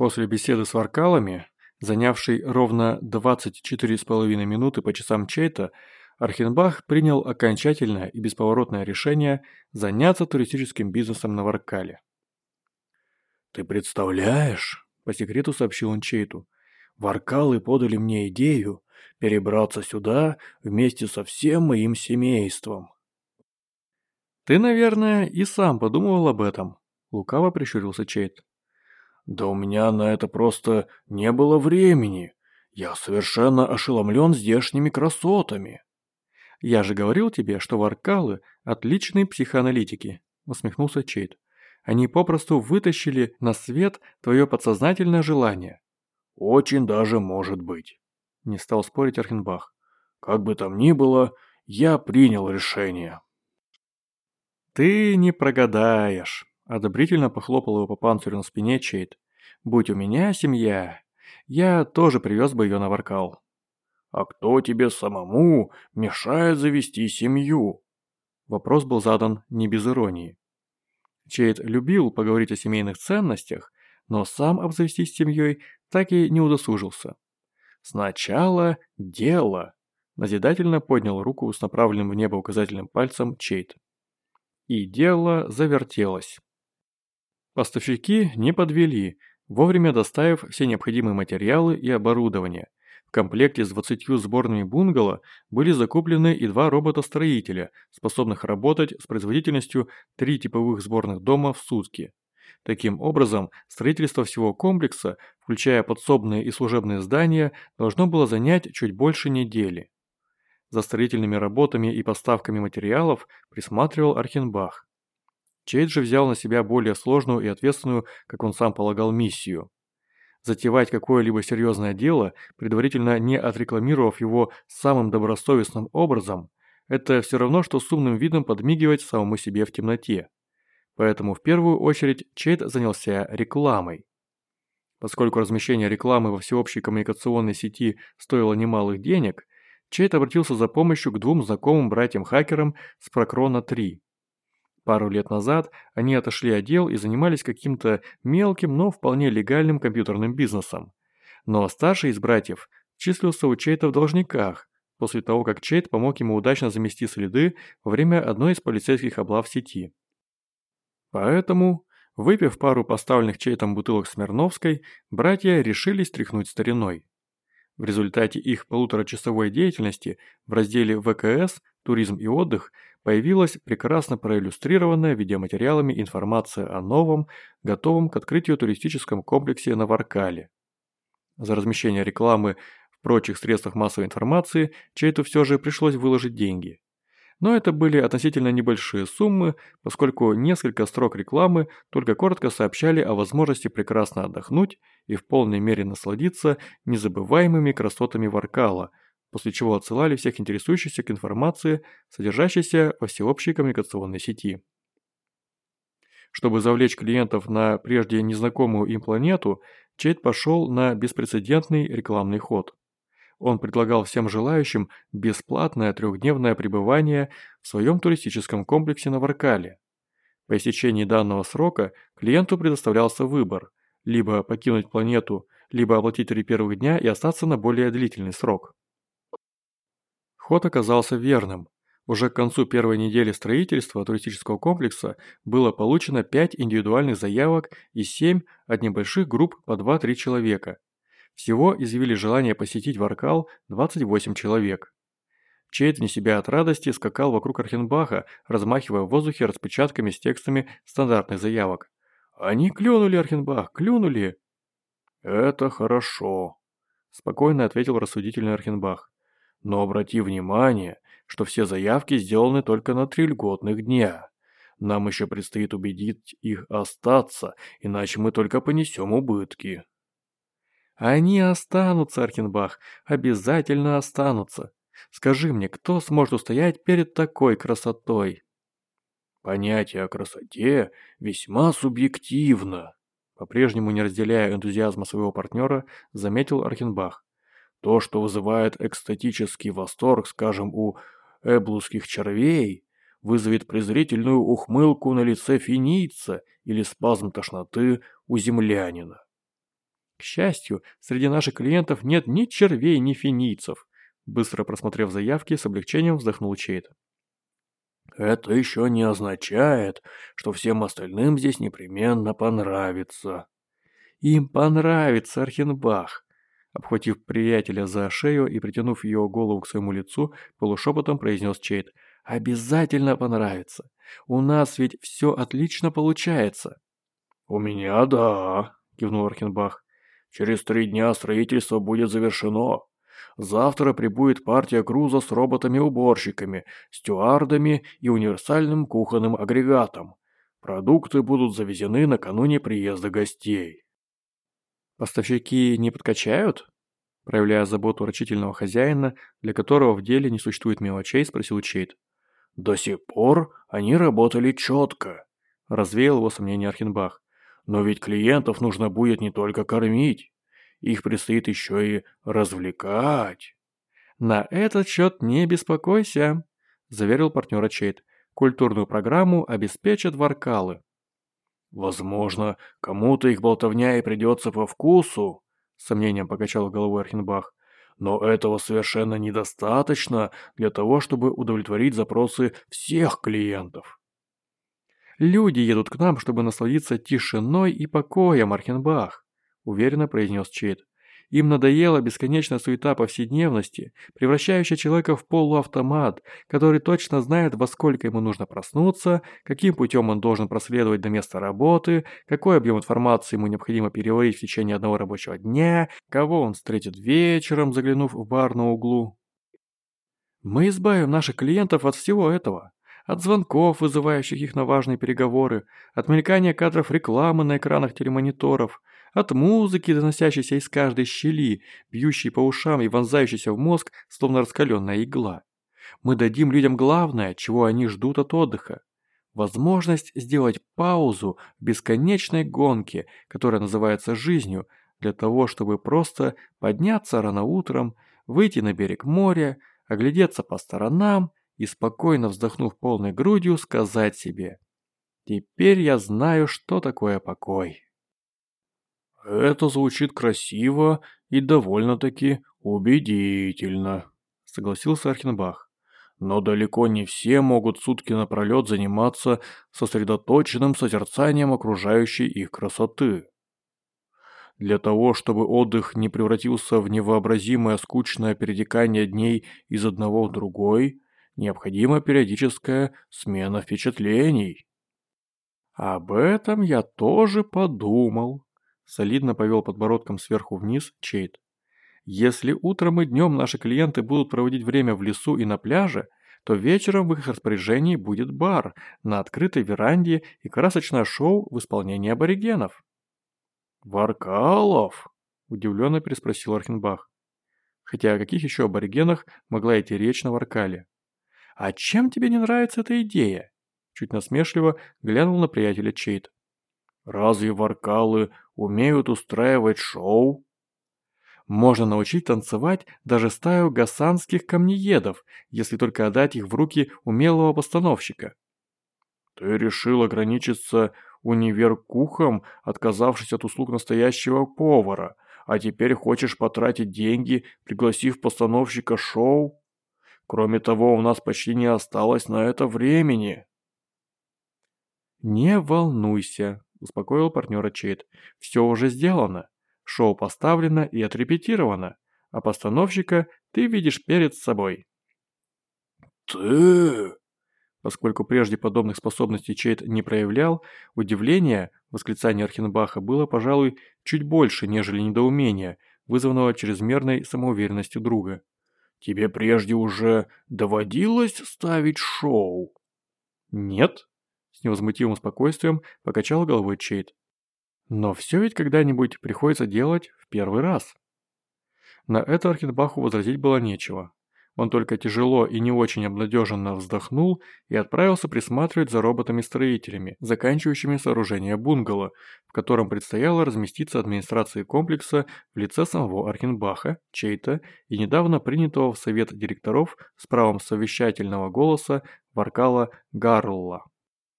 После беседы с варкалами, занявшей ровно 24,5 минуты по часам Чейта, Архенбах принял окончательное и бесповоротное решение заняться туристическим бизнесом на Варкале. «Ты представляешь?» – по секрету сообщил он Чейту. «Варкалы подали мне идею перебраться сюда вместе со всем моим семейством». «Ты, наверное, и сам подумывал об этом», – лукаво прищурился Чейт. «Да у меня на это просто не было времени. Я совершенно ошеломлен здешними красотами». «Я же говорил тебе, что варкалы – отличные психоаналитики», – усмехнулся Чейт. «Они попросту вытащили на свет твое подсознательное желание». «Очень даже может быть», – не стал спорить Архенбах. «Как бы там ни было, я принял решение». «Ты не прогадаешь», – одобрительно похлопал его по панцирю на спине Чейт. «Будь у меня семья, я тоже привез бы ее на Варкал». «А кто тебе самому мешает завести семью?» Вопрос был задан не без иронии. Чейд любил поговорить о семейных ценностях, но сам обзавестись семьей так и не удосужился. «Сначала дело», – назидательно поднял руку с направленным в небо указательным пальцем Чейд. И дело завертелось. Поставщики не подвели, вовремя доставив все необходимые материалы и оборудование – в комплекте с 20 сборными бунгало были закуплены и два робота-строителя, способных работать с производительностью три типовых сборных дома в сутки. Таким образом, строительство всего комплекса, включая подсобные и служебные здания, должно было занять чуть больше недели. За строительными работами и поставками материалов присматривал Архенбах. Чейд же взял на себя более сложную и ответственную, как он сам полагал, миссию затевать какое-либо серьезное дело, предварительно не отрекламировав его самым добросовестным образом, это все равно, что с умным видом подмигивать самому себе в темноте. Поэтому в первую очередь Чейд занялся рекламой. Поскольку размещение рекламы во всеобщей коммуникационной сети стоило немалых денег, Чейд обратился за помощью к двум знакомым братьям-хакерам с Прокрона 3. Пару лет назад они отошли от дел и занимались каким-то мелким, но вполне легальным компьютерным бизнесом. Но старший из братьев числился у Чейта в должниках, после того, как Чейт помог ему удачно замести следы во время одной из полицейских облав сети. Поэтому, выпив пару поставленных Чейтом бутылок Смирновской, братья решили стряхнуть стариной. В результате их полуторачасовой деятельности в разделе ВКС «Туризм и отдых» появилась прекрасно проиллюстрированная видеоматериалами информация о новом, готовом к открытию туристическом комплексе на Варкале. За размещение рекламы в прочих средствах массовой информации Чейту все же пришлось выложить деньги. Но это были относительно небольшие суммы, поскольку несколько строк рекламы только коротко сообщали о возможности прекрасно отдохнуть и в полной мере насладиться незабываемыми красотами Варкала – после чего отсылали всех интересующихся к информации, содержащейся во всеобщей коммуникационной сети. Чтобы завлечь клиентов на прежде незнакомую им планету, Чейд пошел на беспрецедентный рекламный ход. Он предлагал всем желающим бесплатное трехдневное пребывание в своем туристическом комплексе на Варкале. По истечении данного срока клиенту предоставлялся выбор – либо покинуть планету, либо оплатить три первых дня и остаться на более длительный срок. Ход оказался верным. Уже к концу первой недели строительства туристического комплекса было получено 5 индивидуальных заявок и 7 от небольших групп по 2-3 человека. Всего изъявили желание посетить Варкал 28 человек. Чейд вне себя от радости скакал вокруг Архенбаха, размахивая в воздухе распечатками с текстами стандартных заявок. «Они клюнули, Архенбах, клюнули!» «Это хорошо», – спокойно ответил рассудительный Архенбах. Но обрати внимание, что все заявки сделаны только на три льготных дня. Нам еще предстоит убедить их остаться, иначе мы только понесем убытки. Они останутся, Архенбах, обязательно останутся. Скажи мне, кто сможет устоять перед такой красотой? Понятие о красоте весьма субъективно. По-прежнему не разделяя энтузиазма своего партнера, заметил Архенбах. То, что вызывает экстатический восторг, скажем, у эблусских червей, вызовет презрительную ухмылку на лице финийца или спазм тошноты у землянина. К счастью, среди наших клиентов нет ни червей, ни финицев. Быстро просмотрев заявки, с облегчением вздохнул Чейт. Это еще не означает, что всем остальным здесь непременно понравится. Им понравится, Архенбах. Обхватив приятеля за шею и притянув ее голову к своему лицу, полушепотом произнес Чейт. «Обязательно понравится. У нас ведь все отлично получается». «У меня да», – кивнул Архенбах. «Через три дня строительство будет завершено. Завтра прибудет партия груза с роботами-уборщиками, стюардами и универсальным кухонным агрегатом. Продукты будут завезены накануне приезда гостей. Поставщики не подкачают? Проявляя заботу рачительного хозяина, для которого в деле не существует мелочей, спросил Чейд. До сих пор они работали четко. Развеял его сомнение Архенбах. Но ведь клиентов нужно будет не только кормить. Их предстоит еще и развлекать. На этот счет не беспокойся, заверил партнера Чейд. Культурную программу обеспечат варкалы. Возможно, кому-то их болтовня и придется по вкусу, сомнением покачал головой Архенбах. Но этого совершенно недостаточно для того, чтобы удовлетворить запросы всех клиентов. Люди едут к нам, чтобы насладиться тишиной и покоем, Архенбах уверенно произнес Чейд. Им надоела бесконечная суета повседневности, превращающая человека в полуавтомат, который точно знает, во сколько ему нужно проснуться, каким путем он должен проследовать до места работы, какой объем информации ему необходимо переварить в течение одного рабочего дня, кого он встретит вечером, заглянув в бар на углу. Мы избавим наших клиентов от всего этого. От звонков, вызывающих их на важные переговоры, от мелькания кадров рекламы на экранах телемониторов, от музыки, доносящейся из каждой щели, бьющей по ушам и вонзающейся в мозг, словно раскаленная игла. Мы дадим людям главное, чего они ждут от отдыха. Возможность сделать паузу в бесконечной гонке, которая называется жизнью, для того, чтобы просто подняться рано утром, выйти на берег моря, оглядеться по сторонам и, спокойно вздохнув полной грудью, сказать себе «Теперь я знаю, что такое покой». «Это звучит красиво и довольно-таки убедительно», — согласился Архенбах. «Но далеко не все могут сутки напролет заниматься сосредоточенным созерцанием окружающей их красоты. Для того, чтобы отдых не превратился в невообразимое скучное перетекание дней из одного в другой, необходима периодическая смена впечатлений». «Об этом я тоже подумал», Солидно повел подбородком сверху вниз Чейд. Если утром и днем наши клиенты будут проводить время в лесу и на пляже, то вечером в их распоряжении будет бар на открытой веранде и красочное шоу в исполнении аборигенов. «Варкалов?» – удивленно переспросил Архенбах. Хотя о каких еще аборигенах могла идти речь на Варкале? «А чем тебе не нравится эта идея?» Чуть насмешливо глянул на приятеля Чейд. Разве варкалы умеют устраивать шоу? Можно научить танцевать даже стаю гасанских камнеедов, если только отдать их в руки умелого постановщика. Ты решил ограничиться универкухом, отказавшись от услуг настоящего повара, а теперь хочешь потратить деньги, пригласив постановщика шоу? Кроме того, у нас почти не осталось на это времени. Не волнуйся, успокоил партнера Чейд. «Все уже сделано. Шоу поставлено и отрепетировано. А постановщика ты видишь перед собой». «Ты...» Поскольку прежде подобных способностей Чейд не проявлял, удивление, восклицание Архенбаха было, пожалуй, чуть больше, нежели недоумение, вызванного чрезмерной самоуверенностью друга. «Тебе прежде уже доводилось ставить шоу?» «Нет», с невозмутимым спокойствием покачал головой Чейд. Но все ведь когда-нибудь приходится делать в первый раз. На это Архенбаху возразить было нечего. Он только тяжело и не очень обнадеженно вздохнул и отправился присматривать за роботами-строителями, заканчивающими сооружение бунгало, в котором предстояло разместиться администрации комплекса в лице самого Архенбаха, Чейта и недавно принятого в совет директоров с правом совещательного голоса Варкала Гарла.